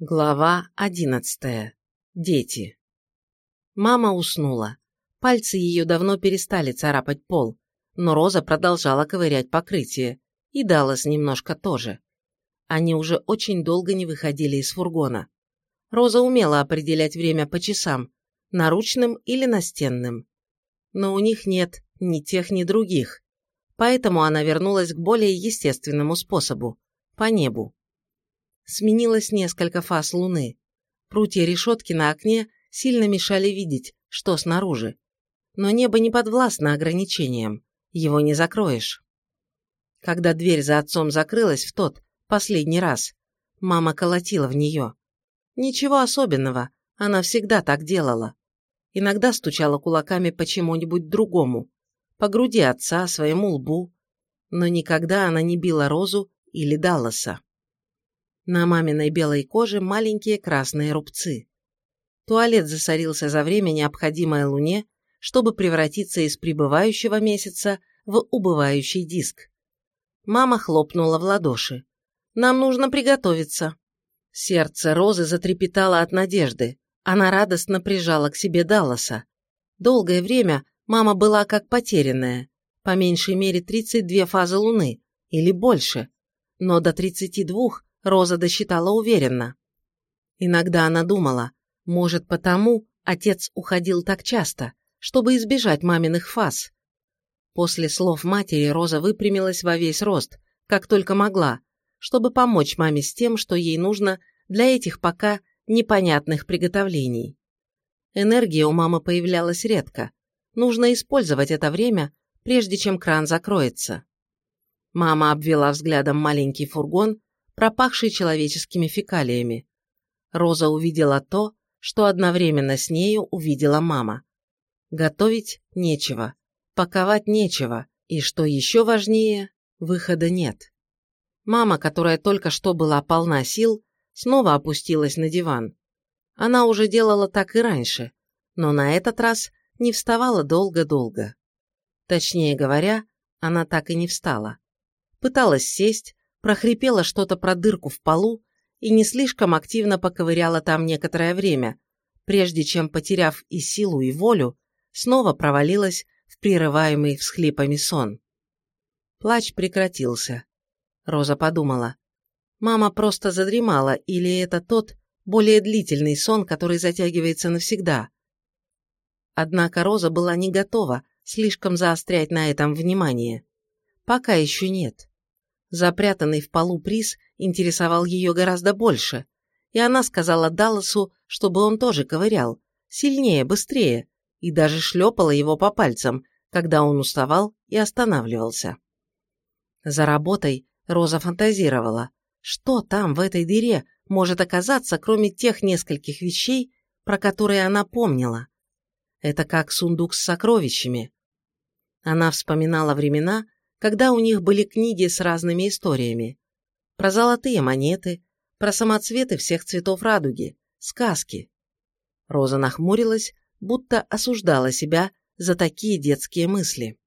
Глава одиннадцатая. Дети. Мама уснула. Пальцы ее давно перестали царапать пол, но Роза продолжала ковырять покрытие, и Даллас немножко тоже. Они уже очень долго не выходили из фургона. Роза умела определять время по часам, наручным или настенным. Но у них нет ни тех, ни других, поэтому она вернулась к более естественному способу – по небу сменилось несколько фаз луны. Прутья решетки на окне сильно мешали видеть, что снаружи. Но небо не подвластно ограничениям, его не закроешь. Когда дверь за отцом закрылась в тот, последний раз, мама колотила в нее. Ничего особенного, она всегда так делала. Иногда стучала кулаками по чему-нибудь другому, по груди отца, своему лбу, но никогда она не била Розу или Далласа. На маминой белой коже маленькие красные рубцы. Туалет засорился за время, необходимое Луне, чтобы превратиться из прибывающего месяца в убывающий диск. Мама хлопнула в ладоши. «Нам нужно приготовиться». Сердце Розы затрепетало от надежды. Она радостно прижала к себе Далласа. Долгое время мама была как потерянная. По меньшей мере 32 фазы Луны, или больше. Но до 32 Роза досчитала уверенно. Иногда она думала, может потому отец уходил так часто, чтобы избежать маминых фаз. После слов матери Роза выпрямилась во весь рост, как только могла, чтобы помочь маме с тем, что ей нужно для этих пока непонятных приготовлений. Энергия у мамы появлялась редко. Нужно использовать это время, прежде чем кран закроется. Мама обвела взглядом маленький фургон, пропахший человеческими фекалиями. Роза увидела то, что одновременно с нею увидела мама. Готовить нечего, паковать нечего, и, что еще важнее, выхода нет. Мама, которая только что была полна сил, снова опустилась на диван. Она уже делала так и раньше, но на этот раз не вставала долго-долго. Точнее говоря, она так и не встала. Пыталась сесть, прохрипела что-то про дырку в полу и не слишком активно поковыряла там некоторое время, прежде чем, потеряв и силу, и волю, снова провалилась в прерываемый всхлипами сон. Плач прекратился. Роза подумала. Мама просто задремала, или это тот, более длительный сон, который затягивается навсегда. Однако Роза была не готова слишком заострять на этом внимание. Пока еще нет. Запрятанный в полу приз интересовал ее гораздо больше, и она сказала Далласу, чтобы он тоже ковырял, сильнее, быстрее, и даже шлепала его по пальцам, когда он уставал и останавливался. За работой Роза фантазировала, что там, в этой дыре, может оказаться, кроме тех нескольких вещей, про которые она помнила. Это как сундук с сокровищами. Она вспоминала времена, когда у них были книги с разными историями. Про золотые монеты, про самоцветы всех цветов радуги, сказки. Роза нахмурилась, будто осуждала себя за такие детские мысли.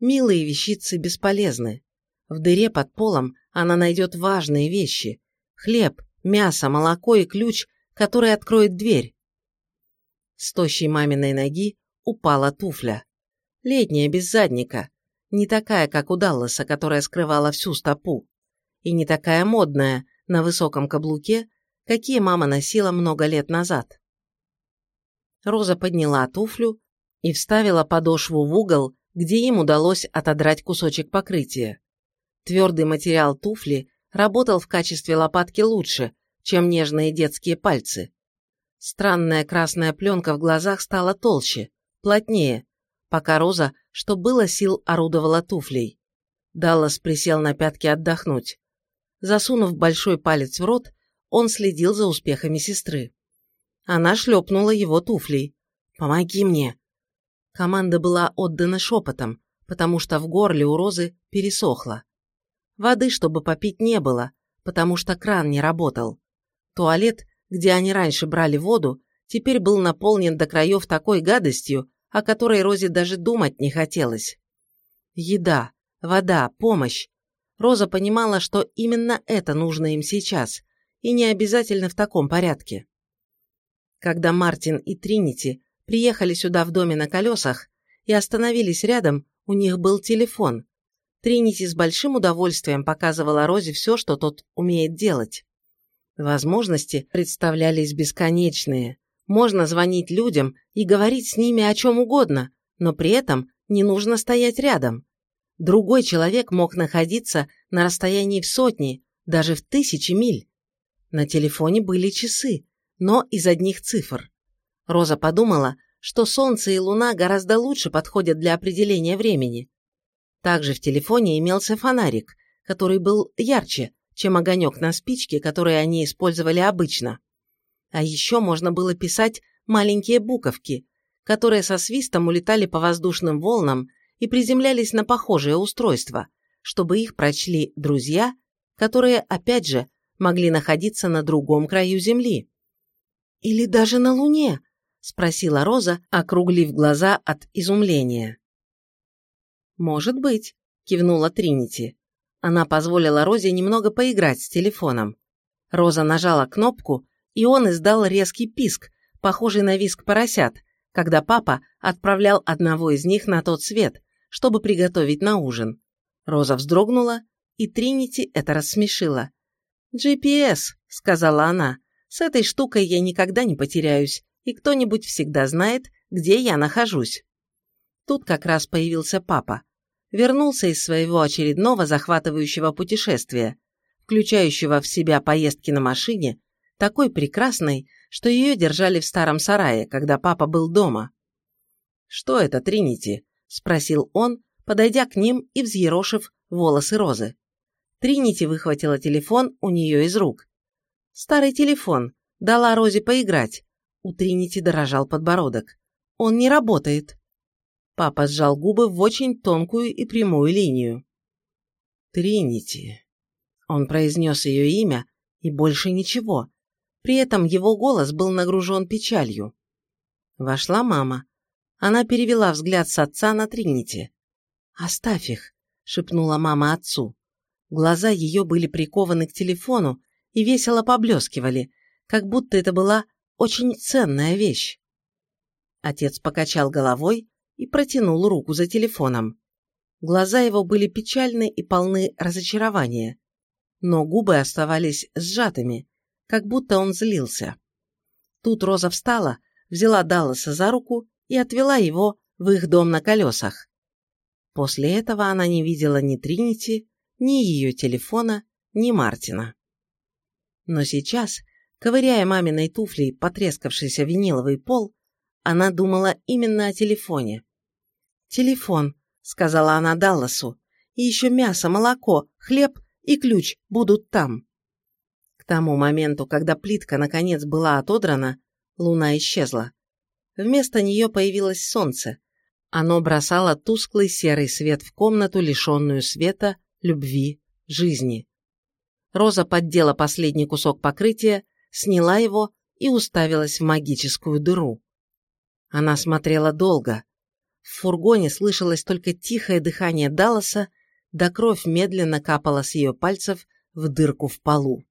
Милые вещицы бесполезны. В дыре под полом она найдет важные вещи – хлеб, мясо, молоко и ключ, который откроет дверь. С тощей маминой ноги упала туфля. Летняя, без задника, не такая, как у Далласа, которая скрывала всю стопу, и не такая модная, на высоком каблуке, какие мама носила много лет назад. Роза подняла туфлю и вставила подошву в угол, где им удалось отодрать кусочек покрытия. Твердый материал туфли работал в качестве лопатки лучше, чем нежные детские пальцы. Странная красная пленка в глазах стала толще, плотнее, пока Роза, что было сил, орудовала туфлей. Даллас присел на пятки отдохнуть. Засунув большой палец в рот, он следил за успехами сестры. Она шлепнула его туфлей. «Помоги мне!» Команда была отдана шепотом, потому что в горле у Розы пересохло. Воды, чтобы попить, не было, потому что кран не работал. Туалет, где они раньше брали воду, теперь был наполнен до краев такой гадостью, о которой Розе даже думать не хотелось. Еда, вода, помощь. Роза понимала, что именно это нужно им сейчас, и не обязательно в таком порядке. Когда Мартин и Тринити приехали сюда в доме на колесах и остановились рядом, у них был телефон. Тринити с большим удовольствием показывала Розе все, что тот умеет делать. Возможности представлялись бесконечные. Можно звонить людям и говорить с ними о чем угодно, но при этом не нужно стоять рядом. Другой человек мог находиться на расстоянии в сотни, даже в тысячи миль. На телефоне были часы, но из одних цифр. Роза подумала, что Солнце и Луна гораздо лучше подходят для определения времени. Также в телефоне имелся фонарик, который был ярче, чем огонек на спичке, который они использовали обычно. А еще можно было писать маленькие буковки, которые со свистом улетали по воздушным волнам и приземлялись на похожее устройство, чтобы их прочли друзья, которые, опять же, могли находиться на другом краю Земли. «Или даже на Луне?» – спросила Роза, округлив глаза от изумления. «Может быть», – кивнула Тринити. Она позволила Розе немного поиграть с телефоном. Роза нажала кнопку, и он издал резкий писк, похожий на виск поросят, когда папа отправлял одного из них на тот свет, чтобы приготовить на ужин. Роза вздрогнула, и Тринити это рассмешило. «GPS», — сказала она, — «с этой штукой я никогда не потеряюсь, и кто-нибудь всегда знает, где я нахожусь». Тут как раз появился папа вернулся из своего очередного захватывающего путешествия, включающего в себя поездки на машине, такой прекрасной, что ее держали в старом сарае, когда папа был дома. «Что это, Тринити?» – спросил он, подойдя к ним и взъерошив волосы Розы. Тринити выхватила телефон у нее из рук. «Старый телефон. Дала Розе поиграть». У Тринити дорожал подбородок. «Он не работает». Папа сжал губы в очень тонкую и прямую линию. «Тринити». Он произнес ее имя и больше ничего. При этом его голос был нагружен печалью. Вошла мама. Она перевела взгляд с отца на Тринити. «Оставь их», — шепнула мама отцу. Глаза ее были прикованы к телефону и весело поблескивали, как будто это была очень ценная вещь. Отец покачал головой, и протянул руку за телефоном. Глаза его были печальны и полны разочарования, но губы оставались сжатыми, как будто он злился. Тут Роза встала, взяла Далласа за руку и отвела его в их дом на колесах. После этого она не видела ни Тринити, ни ее телефона, ни Мартина. Но сейчас, ковыряя маминой туфлей потрескавшийся виниловый пол, она думала именно о телефоне. «Телефон», — сказала она Далласу, — «и еще мясо, молоко, хлеб и ключ будут там». К тому моменту, когда плитка наконец была отодрана, луна исчезла. Вместо нее появилось солнце. Оно бросало тусклый серый свет в комнату, лишенную света, любви, жизни. Роза поддела последний кусок покрытия, сняла его и уставилась в магическую дыру. Она смотрела долго. В фургоне слышалось только тихое дыхание Далласа, да кровь медленно капала с ее пальцев в дырку в полу.